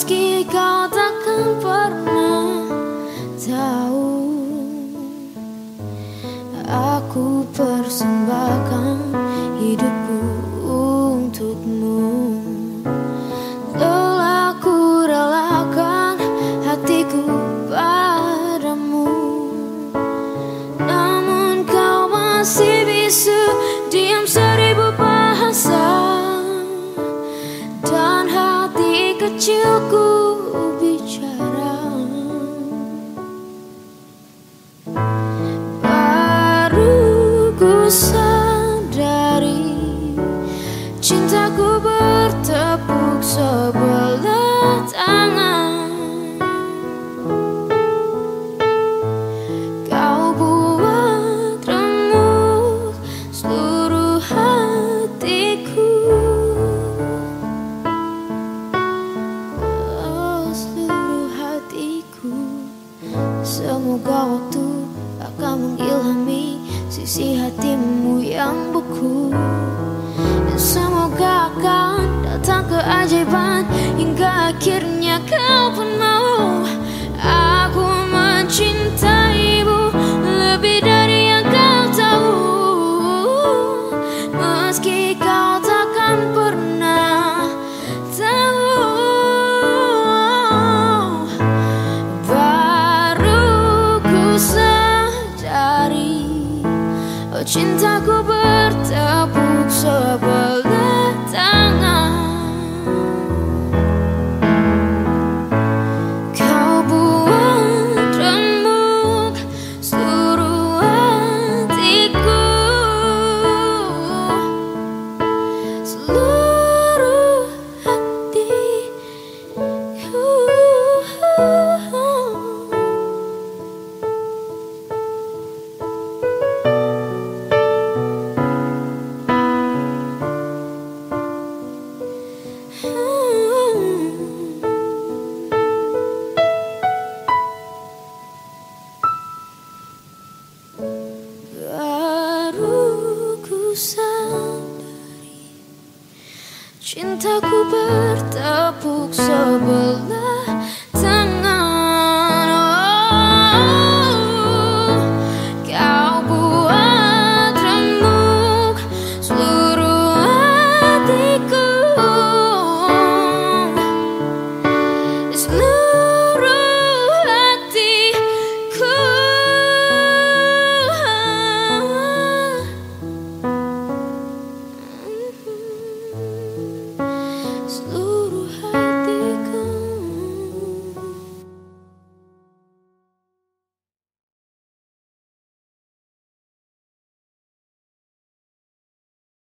Meski kau takkan pernah tahu Aku persembahkan hidupku kecilku bicara. Baru ku sadari Cintaku bertepuk sebelah Semoga waktu akan mengilhami sisi hatimu yang beku. Dan semoga akan datang keajaiban hingga akhirnya kau pun Cintaku bertepuk sebelah Cintaku bertepuk sebelah